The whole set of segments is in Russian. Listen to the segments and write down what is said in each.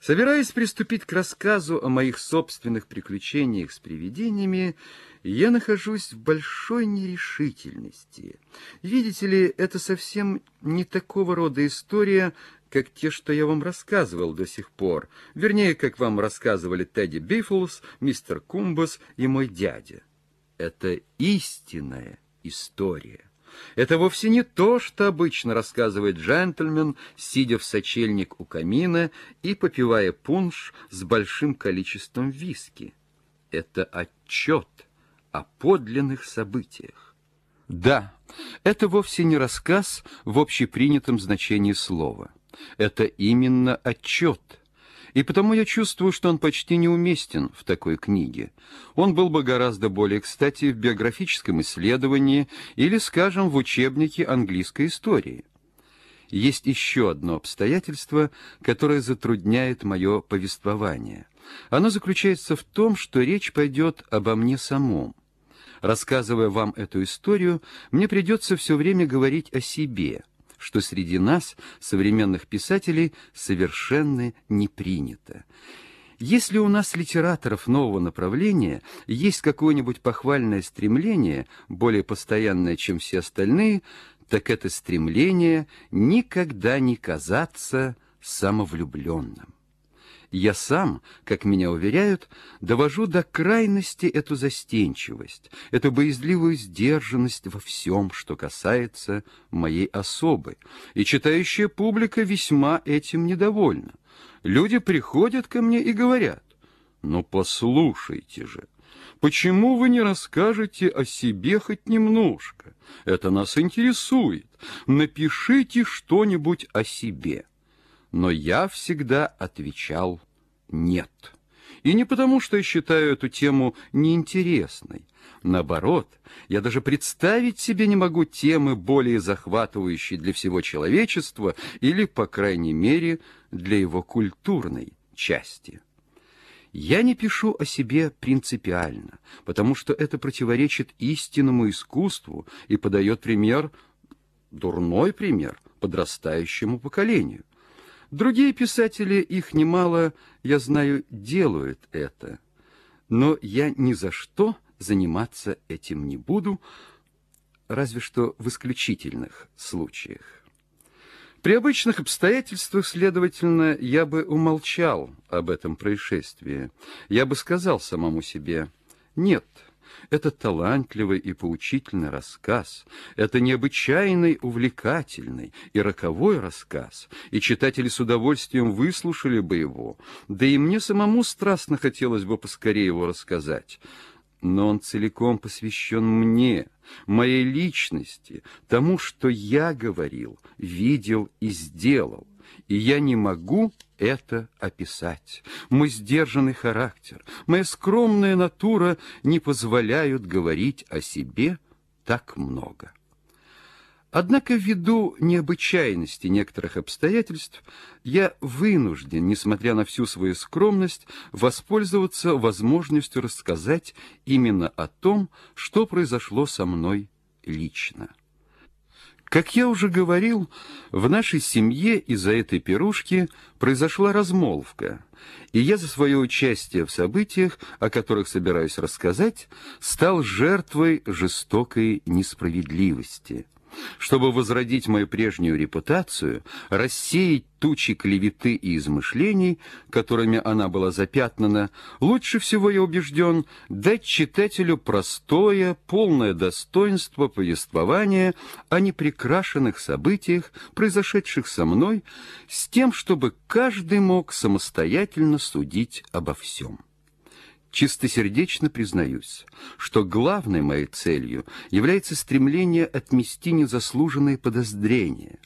Собираясь приступить к рассказу о моих собственных приключениях с привидениями, я нахожусь в большой нерешительности. Видите ли, это совсем не такого рода история, как те, что я вам рассказывал до сих пор. Вернее, как вам рассказывали Тедди Биффлс, мистер Кумбас и мой дядя. Это истинная история. Это вовсе не то, что обычно рассказывает джентльмен, сидя в сочельник у камина и попивая пунш с большим количеством виски. Это отчет о подлинных событиях. Да, это вовсе не рассказ в общепринятом значении слова. Это именно отчет – и потому я чувствую, что он почти неуместен в такой книге. Он был бы гораздо более кстати в биографическом исследовании или, скажем, в учебнике английской истории. Есть еще одно обстоятельство, которое затрудняет мое повествование. Оно заключается в том, что речь пойдет обо мне самом. Рассказывая вам эту историю, мне придется все время говорить о себе – что среди нас, современных писателей, совершенно не принято. Если у нас, литераторов нового направления, есть какое-нибудь похвальное стремление, более постоянное, чем все остальные, так это стремление никогда не казаться самовлюбленным. Я сам, как меня уверяют, довожу до крайности эту застенчивость, эту боязливую сдержанность во всем, что касается моей особы, и читающая публика весьма этим недовольна. Люди приходят ко мне и говорят, «Ну, послушайте же, почему вы не расскажете о себе хоть немножко? Это нас интересует. Напишите что-нибудь о себе» но я всегда отвечал «нет». И не потому, что я считаю эту тему неинтересной. Наоборот, я даже представить себе не могу темы более захватывающей для всего человечества или, по крайней мере, для его культурной части. Я не пишу о себе принципиально, потому что это противоречит истинному искусству и подает пример, дурной пример, подрастающему поколению. Другие писатели, их немало, я знаю, делают это. Но я ни за что заниматься этим не буду, разве что в исключительных случаях. При обычных обстоятельствах, следовательно, я бы умолчал об этом происшествии. Я бы сказал самому себе «нет». Это талантливый и поучительный рассказ, это необычайный, увлекательный и роковой рассказ, и читатели с удовольствием выслушали бы его, да и мне самому страстно хотелось бы поскорее его рассказать. Но он целиком посвящен мне, моей личности, тому, что я говорил, видел и сделал и я не могу это описать. Мой сдержанный характер, моя скромная натура не позволяют говорить о себе так много. Однако ввиду необычайности некоторых обстоятельств я вынужден, несмотря на всю свою скромность, воспользоваться возможностью рассказать именно о том, что произошло со мной лично. Как я уже говорил, в нашей семье из-за этой пирушки произошла размолвка, и я за свое участие в событиях, о которых собираюсь рассказать, стал жертвой жестокой несправедливости. Чтобы возродить мою прежнюю репутацию, рассеять тучи клеветы и измышлений, которыми она была запятнана, лучше всего, я убежден, дать читателю простое, полное достоинство повествования о непрекрашенных событиях, произошедших со мной, с тем, чтобы каждый мог самостоятельно судить обо всем. Чистосердечно признаюсь, что главной моей целью является стремление отмести незаслуженные подозрения.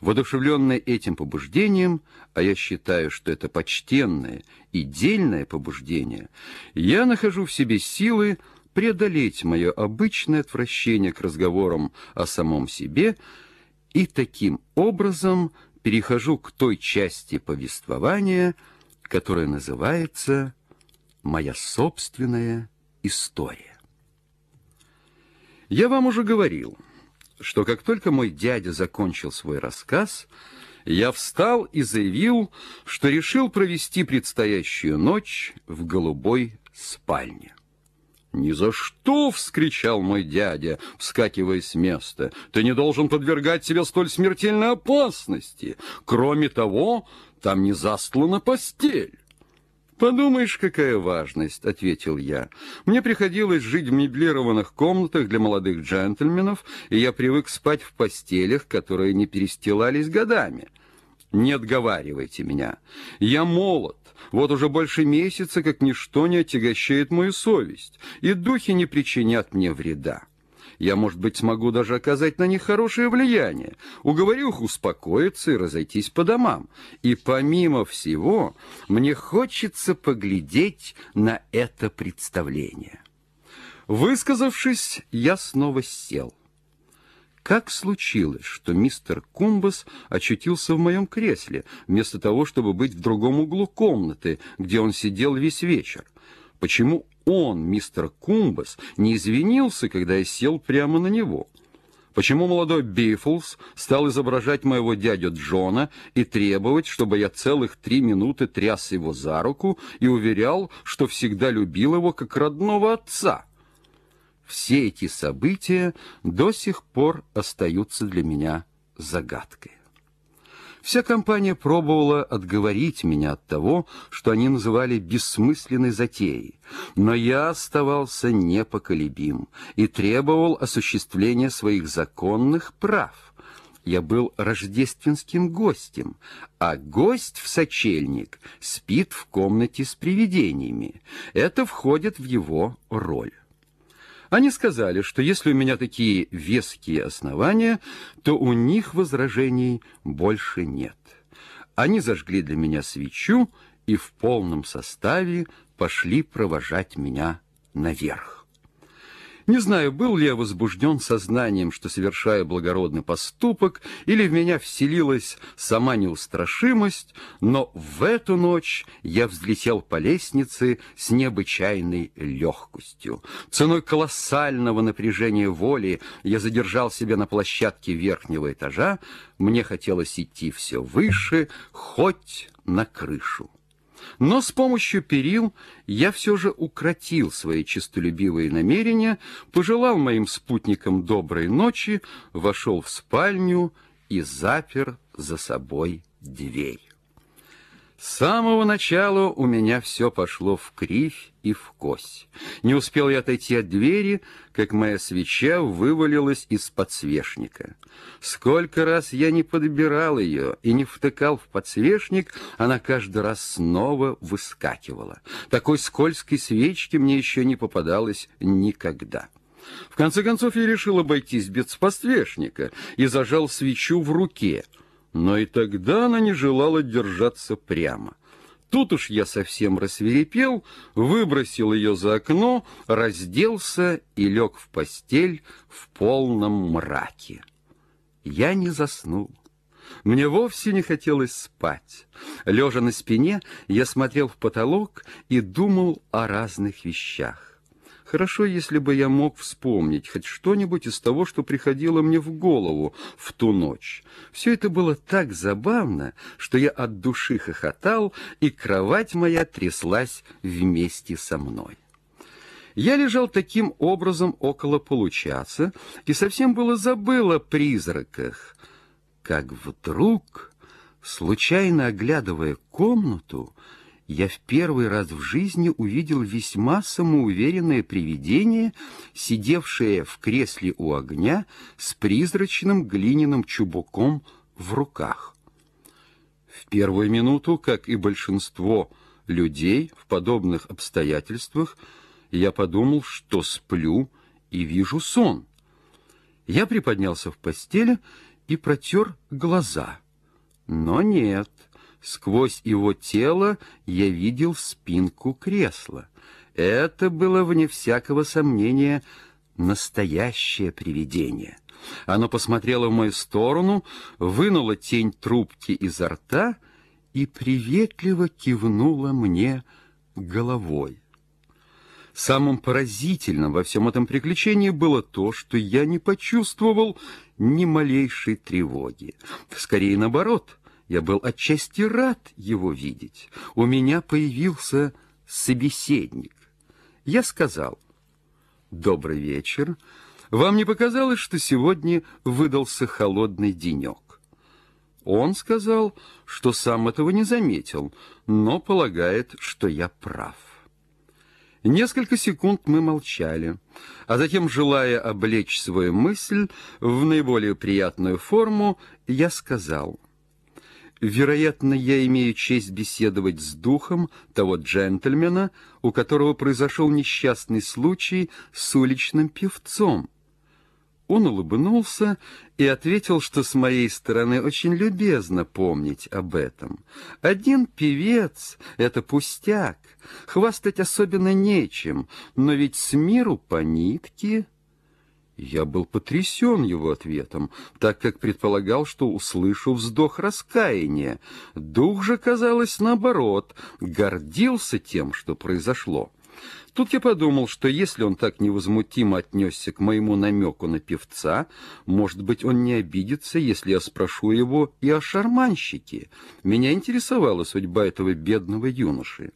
Водушевленное этим побуждением, а я считаю, что это почтенное и дельное побуждение, я нахожу в себе силы преодолеть мое обычное отвращение к разговорам о самом себе и таким образом перехожу к той части повествования, которая называется моя собственная история. Я вам уже говорил, что как только мой дядя закончил свой рассказ, Я встал и заявил, что решил провести предстоящую ночь в голубой спальне. «Ни за что!» — вскричал мой дядя, вскакивая с места. «Ты не должен подвергать себя столь смертельной опасности. Кроме того, там не застлана постель». «Подумаешь, какая важность», — ответил я. «Мне приходилось жить в меблированных комнатах для молодых джентльменов, и я привык спать в постелях, которые не перестилались годами. Не отговаривайте меня. Я молод, вот уже больше месяца, как ничто не отягощает мою совесть, и духи не причинят мне вреда. Я, может быть, смогу даже оказать на них хорошее влияние, уговорю их успокоиться и разойтись по домам. И помимо всего, мне хочется поглядеть на это представление. Высказавшись, я снова сел. Как случилось, что мистер Кумбас очутился в моем кресле, вместо того, чтобы быть в другом углу комнаты, где он сидел весь вечер? Почему он, мистер Кумбас, не извинился, когда я сел прямо на него? Почему молодой Бифлс стал изображать моего дядю Джона и требовать, чтобы я целых три минуты тряс его за руку и уверял, что всегда любил его как родного отца? Все эти события до сих пор остаются для меня загадкой. Вся компания пробовала отговорить меня от того, что они называли бессмысленной затеей, но я оставался непоколебим и требовал осуществления своих законных прав. Я был рождественским гостем, а гость в сочельник спит в комнате с привидениями. Это входит в его роль. Они сказали, что если у меня такие веские основания, то у них возражений больше нет. Они зажгли для меня свечу и в полном составе пошли провожать меня наверх. Не знаю, был ли я возбужден сознанием, что совершаю благородный поступок, или в меня вселилась сама неустрашимость, но в эту ночь я взлетел по лестнице с необычайной легкостью. Ценой колоссального напряжения воли я задержал себя на площадке верхнего этажа, мне хотелось идти все выше, хоть на крышу. Но с помощью перил я все же укротил свои честолюбивые намерения, пожелал моим спутникам доброй ночи, вошел в спальню и запер за собой дверь. С самого начала у меня все пошло в кривь и в кось. Не успел я отойти от двери, как моя свеча вывалилась из подсвечника. Сколько раз я не подбирал ее и не втыкал в подсвечник, она каждый раз снова выскакивала. Такой скользкой свечки мне еще не попадалось никогда. В конце концов я решил обойтись без подсвечника и зажал свечу в руке — но и тогда она не желала держаться прямо. Тут уж я совсем рассверепел, выбросил ее за окно, разделся и лег в постель в полном мраке. Я не заснул. Мне вовсе не хотелось спать. Лежа на спине, я смотрел в потолок и думал о разных вещах. Хорошо, если бы я мог вспомнить хоть что-нибудь из того, что приходило мне в голову в ту ночь. Все это было так забавно, что я от души хохотал, и кровать моя тряслась вместе со мной. Я лежал таким образом около получаса и совсем было забыл о призраках, как вдруг, случайно оглядывая комнату, я в первый раз в жизни увидел весьма самоуверенное привидение, сидевшее в кресле у огня с призрачным глиняным чубуком в руках. В первую минуту, как и большинство людей в подобных обстоятельствах, я подумал, что сплю и вижу сон. Я приподнялся в постели и протер глаза. Но нет — Сквозь его тело я видел спинку кресла. Это было, вне всякого сомнения, настоящее привидение. Оно посмотрело в мою сторону, вынуло тень трубки изо рта и приветливо кивнуло мне головой. Самым поразительным во всем этом приключении было то, что я не почувствовал ни малейшей тревоги. Скорее наоборот — Я был отчасти рад его видеть. У меня появился собеседник. Я сказал, «Добрый вечер. Вам не показалось, что сегодня выдался холодный денек?» Он сказал, что сам этого не заметил, но полагает, что я прав. Несколько секунд мы молчали, а затем, желая облечь свою мысль в наиболее приятную форму, я сказал, «Вероятно, я имею честь беседовать с духом того джентльмена, у которого произошел несчастный случай с уличным певцом». Он улыбнулся и ответил, что с моей стороны очень любезно помнить об этом. Один певец — это пустяк, хвастать особенно нечем, но ведь с миру по нитке... Я был потрясен его ответом, так как предполагал, что услышу вздох раскаяния. Дух же, казалось, наоборот, гордился тем, что произошло. Тут я подумал, что если он так невозмутимо отнесся к моему намеку на певца, может быть, он не обидится, если я спрошу его и о шарманщике. Меня интересовала судьба этого бедного юноши.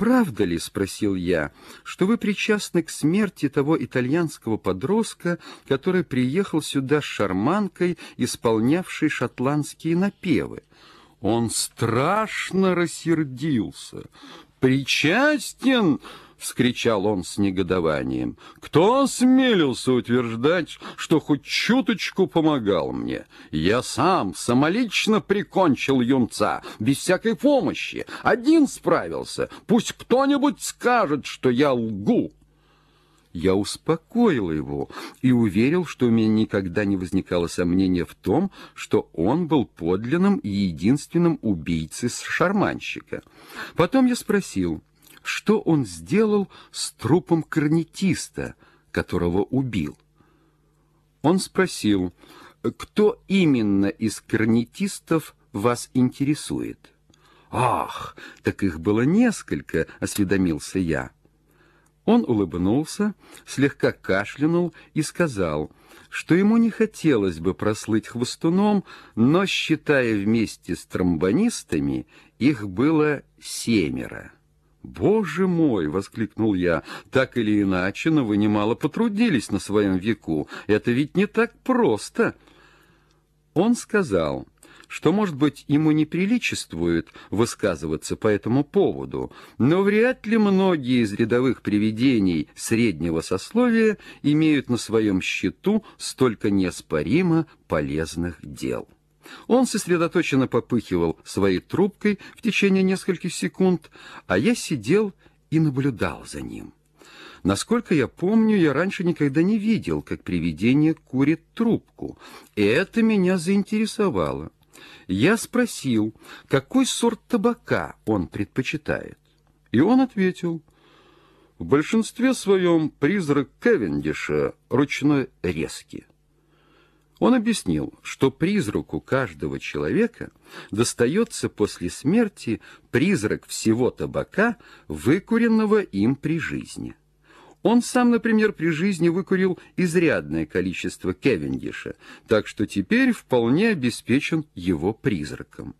«Правда ли, — спросил я, — что вы причастны к смерти того итальянского подростка, который приехал сюда с шарманкой, исполнявшей шотландские напевы?» Он страшно рассердился. «Причастен!» — вскричал он с негодованием. «Кто осмелился утверждать, что хоть чуточку помогал мне? Я сам самолично прикончил юнца, без всякой помощи. Один справился. Пусть кто-нибудь скажет, что я лгу». Я успокоил его и уверил, что у меня никогда не возникало сомнения в том, что он был подлинным и единственным убийцей шарманщика. Потом я спросил, что он сделал с трупом корнетиста, которого убил. Он спросил, кто именно из корнетистов вас интересует? «Ах, так их было несколько», — осведомился я. Он улыбнулся, слегка кашлянул и сказал, что ему не хотелось бы прослыть хвостуном, но, считая вместе с тромбонистами, их было семеро. «Боже мой!» — воскликнул я. «Так или иначе, но вы немало потрудились на своем веку. Это ведь не так просто!» Он сказал что, может быть, ему не приличествует высказываться по этому поводу, но вряд ли многие из рядовых привидений среднего сословия имеют на своем счету столько неоспоримо полезных дел. Он сосредоточенно попыхивал своей трубкой в течение нескольких секунд, а я сидел и наблюдал за ним. Насколько я помню, я раньше никогда не видел, как привидение курит трубку, и это меня заинтересовало. Я спросил, какой сорт табака он предпочитает. И он ответил, в большинстве своем призрак Кевендиша ручной резки. Он объяснил, что призраку каждого человека достается после смерти призрак всего табака, выкуренного им при жизни. Он сам, например, при жизни выкурил изрядное количество Кевендиша, так что теперь вполне обеспечен его призраком.